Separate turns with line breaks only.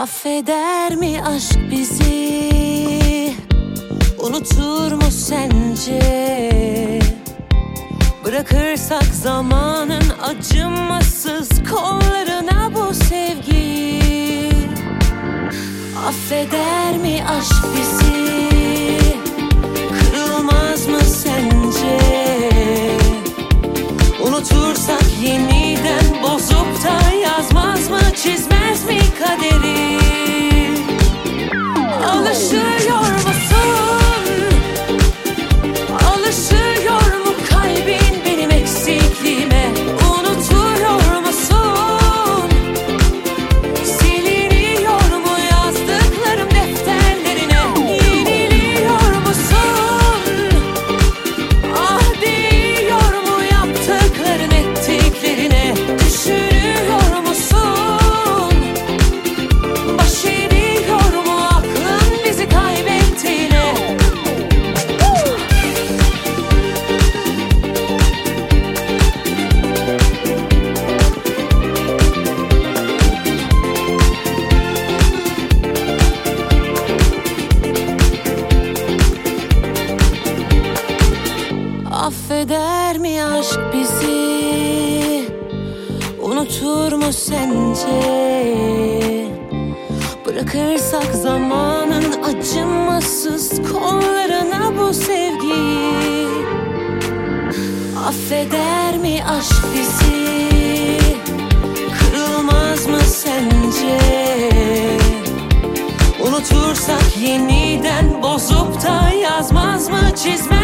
Affeder mi aşk bizi? Unutur mu sence? Bırakırsak zamanın acımasız kollarına bu sevgi Affeder mi aşk bizi? Kırılmaz mı sence? Unutursak yeniden Affeder mi aşk bizi? Unutur mu sence? Bırakırsak zamanın acımasız kollarına bu sevgiyi Affeder mi aşk bizi? Kırılmaz mı sence? Unutursak yeniden bozup da yazmaz mı çizmez